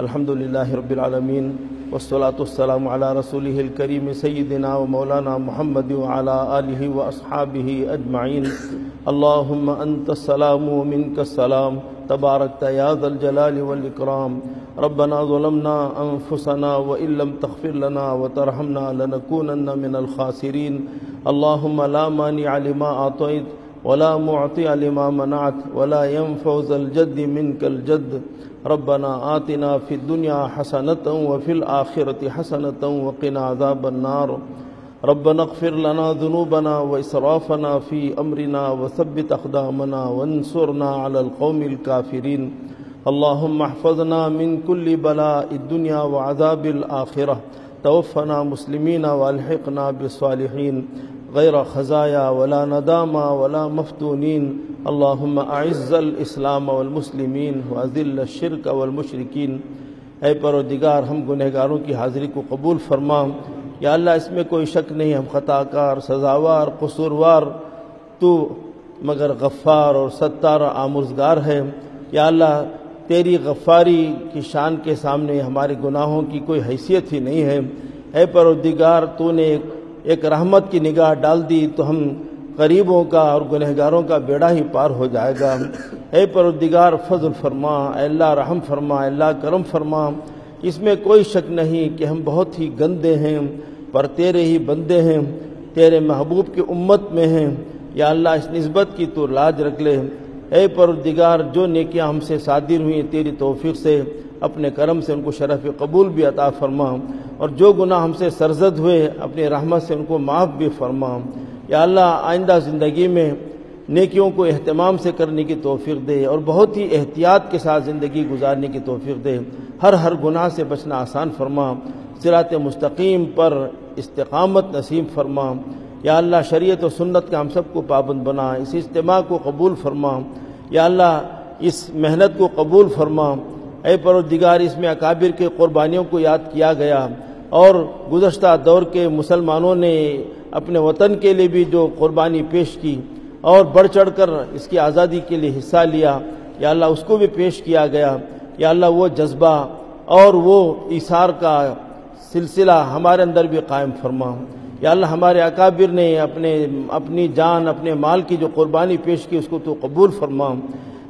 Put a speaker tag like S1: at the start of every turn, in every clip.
S1: الحمد لله رب العالمين والصلاة والسلام على رسوله الكريم سيدنا ومولانا محمد وعلى آله وأصحابه أجمعين اللهم أنت السلام ومنك السلام. تباركت يا ذا الجلال والإكرام ربنا ظلمنا أنفسنا وإن لم تغفر لنا وترحمنا لنكونن من الخاسرين اللهم لا مانع لما أعطيت ولا معطي لما منعت ولا ينفع ذا الجد منك الجد. ربنا آتنا في الدنيا حسنة وفي الآخرة حسنة وقنا عذاب النار. ربنا اغفر لنا ذنوبنا وإسرافنا في أمرنا وثبت أقدامنا وانصرنا على القوم الكافرين. اللهم احفظنا من كل بلاء الدنيا وعذاب الآخرة. توفنا مسلمين والحقنا بالصالحين. غير خزايا ولا ندامة ولا مفتونين اللهم أعز الإسلام والمسلمين وأذل الشرك والمشركين اے پروردگار، ہم گنہگاروں کی حاضری کو قبول فرما۔ یا اللہ، اس میں کوئی شک نہیں، ہم خطا کار سزاوار، قصوروار، تو مگر غفار اور ستار آمرزگار ہے یا اللہ، تیری غفاری کی شان کے سامنے ہمارے گناہوں کی کوئی حیثیت ہی نہیں ہے۔ اے پروردگار، تو نے ایک ایک رحمت کی نگاہ ڈال دی تو ہم غریبوں کا اور گنہگاروں کا بیڑا ہی پار ہو جائے گا۔ اے پروردگار، فضل فرما، اے اللہ رحم فرما، اے اللہ کرم فرما۔ اس میں کوئی شک نہیں کہ ہم بہت ہی گندے ہیں، پر تیرے ہی بندے ہیں، تیرے محبوب کی امت میں ہیں۔ یا اللہ، اس نسبت کی تو لاج رکھ لے۔ اے پروردگار، جو نیکیاں ہم سے صادر ہوئیں، تیری توفیق سے اپنے کرم سے ان کو شرف قبول بھی عطا فرما اور جو گناہ ہم سے سرزد ہوئے، اپنے رحمت سے ان کو معاف بھی فرما یا اللہ، آئندہ زندگی میں نیکیوں کو اہتمام سے کرنے کی توفیق دے، اور بہت ہی احتیاط کے ساتھ زندگی گزارنے کی توفیق دے۔ ہر ہر گناہ سے بچنا آسان فرما صراط مستقیم پر استقامت نصیب فرما یا اللہ، شریعت و سنت کا ہم سب کو پابند بنا، اس اجتماع کو قبول فرما یا اللہ، اس محنت کو قبول فرما اے پروردگار، اس میں اکابر کے قربانیوں کو یاد کیا گیا۔ اور گزشتہ دور کے مسلمانوں نے اپنے وطن کے لیے بھی جو قربانی پیش کی اور بڑھ چڑھ کر اس کی آزادی کے لیے حصہ لیا۔ یا اللہ، اس کو بھی پیش کیا گیا۔ یا اللہ، وہ جذبہ اور وہ ایثار کا سلسلہ ہمارے اندر بھی قائم فرما۔ یا اللہ، ہمارے اکابر نے اپنے، اپنی جان، اپنے مال کی جو قربانی پیش کی، اس کو تو قبول فرما۔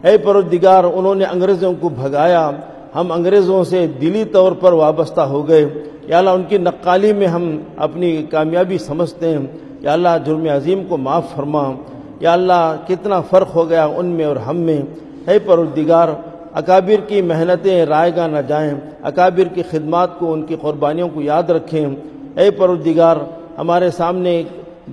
S1: اے پروردگار، انہوں نے انگریزوں کو بھگایا۔ ہم انگریزوں سے دلی طور پر وابستہ ہو گئے۔ یا اللہ، ان کی نقالی میں ہم اپنی کامیابی سمجھتے ہیں۔ یا اللہ، جرم عظیم کو معاف فرما۔ یا اللہ، کتنا فرق ہو گیا ان میں اور ہم میں۔ اے پروردگار، اکابر کی محنتیں رائے گاہ نہ جائیں۔ اکابر کی خدمات کو، ان کی قربانیوں کو یاد رکھیں۔ اے پروردگار، ہمارے سامنے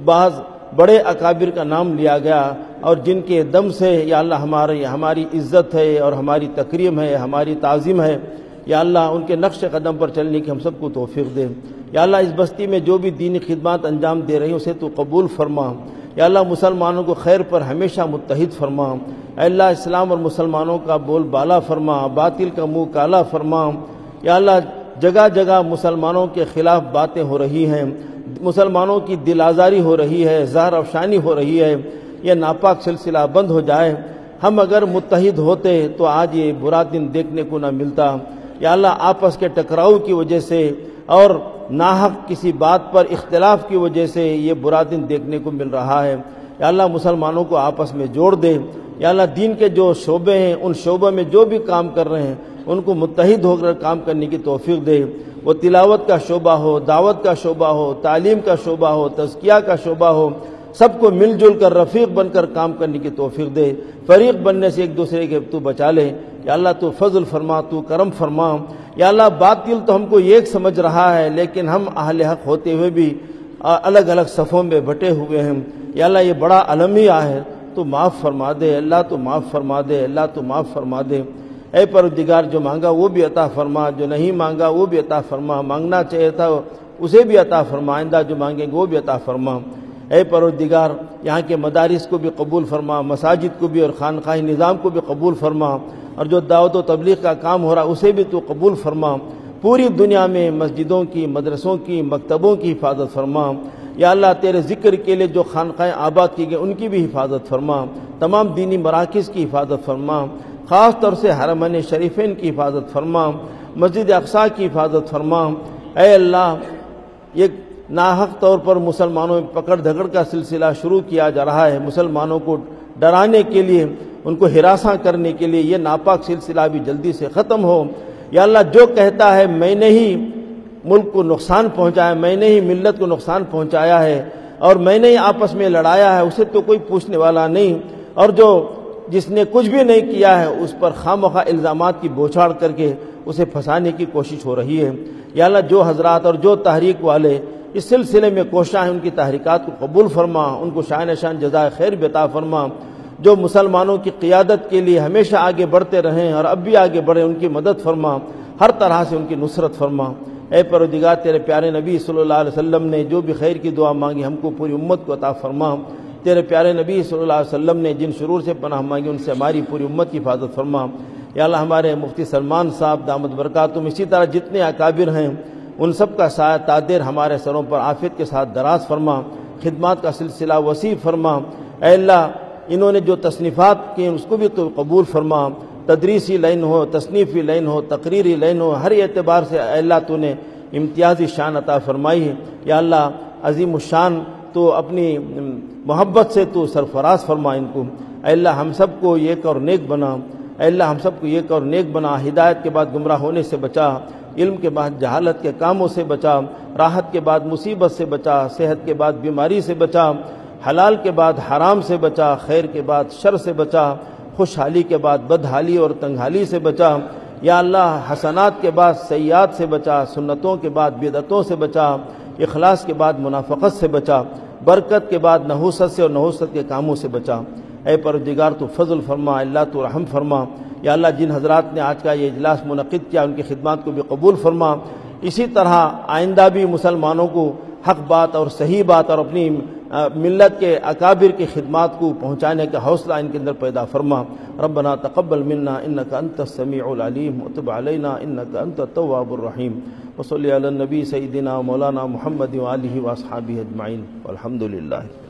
S1: بعض بڑے اکابر کا نام لیا گیا اور جن کے دم سے یا اللہ ہمارے ہماری عزت ہے اور ہماری تکریم ہے، ہماری تعظیم ہے۔ یا اللہ ان کے نقش قدم پر چلنے کی ہم سب کو توفیق دے۔ یا اللہ اس بستی میں جو بھی دینی خدمات انجام دے رہی ہیں، اسے تو قبول فرما۔ یا اللہ مسلمانوں کو خیر پر ہمیشہ متحد فرما۔ اے اللہ اسلام اور مسلمانوں کا بول بالا فرما، باطل کا منہ کالا فرما۔ یا اللہ جگہ جگہ مسلمانوں کے خلاف باتیں ہو رہی ہیں۔ مسلمانوں کی دل آزاری ہو رہی ہے، زہر افشانی ہو رہی ہے، یہ ناپاک سلسلہ بند ہو جائے۔ ہم اگر متحد ہوتے تو آج یہ برا دن دیکھنے کو نہ ملتا۔ یا اللہ، آپس کے ٹکراؤ کی وجہ سے اور ناحق کسی بات پر اختلاف کی وجہ سے یہ برا دن دیکھنے کو مل رہا ہے۔ یا اللہ، مسلمانوں کو آپس میں جوڑ دے۔ یا اللہ، دین کے جو شعبے ہیں، ان شعبوں میں جو بھی کام کر رہے ہیں، ان کو متحد ہو کر کام کرنے کی توفیق دے۔ وہ تلاوت کا شعبہ ہو، دعوت کا شعبہ ہو، تعلیم کا شعبہ ہو، تزکیہ کا شعبہ ہو، سب کو مل جل کر رفیق بن کر کام کرنے کی توفیق دے۔ فریق بننے سے ایک دوسرے کے تو بچا لے۔ یا اللہ تو فضل فرما، تو کرم فرما۔ یا اللہ باطل تو ہم کو ایک سمجھ رہا ہے، لیکن ہم اہل حق ہوتے ہوئے بھی الگ الگ صفوں میں بٹے ہوئے ہیں۔ یا اللہ یہ بڑا المیہ ہے۔ تو معاف فرما دے، اللہ تو معاف فرما دے، اللہ تو معاف فرما دے۔ اے پروردگار، جو مانگا وہ بھی عطا فرما، جو نہیں مانگا وہ بھی عطا فرما، مانگنا چاہیے تھا اسے بھی عطا فرما، آئندہ جو مانگیں گے وہ بھی عطا فرما۔ اے پروردگار، یہاں کے مدارس کو بھی قبول فرما، مساجد کو بھی اور خانقاہی نظام کو بھی قبول فرما، اور جو دعوت و تبلیغ کا کام ہو رہا اسے بھی تو قبول فرما۔ پوری دنیا میں مسجدوں کی، مدرسوں کی، مکتبوں کی حفاظت فرما۔ یا اللہ، تیرے ذکر کے لیے جو خانقاہیں آباد کی گئے ان کی بھی حفاظت فرما۔ تمام دینی مراکز کی حفاظت فرما۔ خاص طور سے حرمین شریفین کی حفاظت فرما مسجد اقصا کی حفاظت فرما اے اللہ، یہ ناحق طور پر مسلمانوں میں پکڑ دھگڑ کا سلسلہ شروع کیا جا رہا ہے۔ مسلمانوں کو ڈرانے کے لیے، ان کو ہراساں کرنے کے لیے یہ ناپاک سلسلہ بھی جلدی سے ختم ہو۔ یا اللہ، جو کہتا ہے، میں نے ہی ملک کو نقصان پہنچایا، میں نے ہی ملت کو نقصان پہنچایا ہے اور میں نے ہی آپس میں لڑایا ہے، اسے تو کوئی پوچھنے والا نہیں۔ اور جو جس نے کچھ بھی نہیں کیا ہے، اس پر خواہ الزامات کی بوچھاڑ کر کے اسے پھنسانے کی کوشش ہو رہی ہے۔ یا اللہ، جو حضرات اور جو تحریک والے اس سلسلے میں کوشاں ہیں، ان کی تحریکات کو قبول فرما، ان کو شاہ نشان جزائے خیر بتا فرما۔ جو مسلمانوں کی قیادت کے لیے ہمیشہ آگے بڑھتے رہیں اور اب بھی آگے بڑھیں، ان کی مدد فرما۔ ہر طرح سے ان کی نصرت فرما۔ اے پروردگار، تیرے پیارے نبی صلی اللہ علیہ وسلم نے جو بھی خیر کی دعا مانگی، ہم کو پوری امت کو عطا فرما۔ تیرے پیارے نبی صلی اللہ علیہ وسلم نے جن شرور سے پناہ مانگی، ان سے ہماری پوری امت کی حفاظت فرما۔ یا اللہ، ہمارے مفتی سلمان صاحب، دامت برکاتم اسی طرح جتنے اکابر ہیں، ان سب کا سایہ تادر ہمارے سروں پر آفت کے ساتھ دراز فرما۔ خدمات کا سلسلہ وسیع فرما۔ اے اللہ، انہوں نے جو تصنیفات کی اس کو بھی تو قبول فرما۔ تدریسی لائن ہو، تصنیفی لائن ہو، تقریری لائن ہو، ہر اعتبار سے اے اللہ تو نے امتیازی شان عطا فرمائی ہے۔ یا اللہ، عظیم الشان تو اپنی محبت سے تو سرفراز فرما ان کو۔ اے اللہ، ہم سب کو ایک اور نیک بنا۔ اے اللہ، ہم سب کو ایک اور نیک بنا۔ ہدایت کے بعد گمراہ ہونے سے بچا۔ علم کے بعد جہالت کے کاموں سے بچا۔ راحت کے بعد مصیبت سے بچا۔ صحت کے بعد بیماری سے بچا۔ حلال کے بعد حرام سے بچا۔ خیر کے بعد شر سے بچا۔ خوشحالی کے بعد بدحالی اور تنگحالی سے بچا۔ یا اللہ، حسنات کے بعد سیاد سے بچا۔ سنتوں کے بعد بدعتوں سے بچا۔ اخلاص کے بعد منافقت سے بچا، برکت کے بعد نحوست سے اور نحوست کے کاموں سے بچا۔ اے پردگار تو فضل فرما، اللہ تو رحم فرما۔ یا اللہ، جن حضرات نے آج کا یہ اجلاس منعقد کیا، ان کی خدمات کو بھی قبول فرما۔ اسی طرح آئندہ بھی مسلمانوں کو حق بات اور صحیح بات اور اپنی ملت کے اکابر کی خدمات کو پہنچانے کا حوصلہ ان کے اندر پیدا فرما۔ ربنا تقبل منا انك انت السميع العليم وتب علينا انك انت التواب الرحيم وصلي على النبي سيدنا مولانا محمد وآله واصحابه اجمعين والحمد لله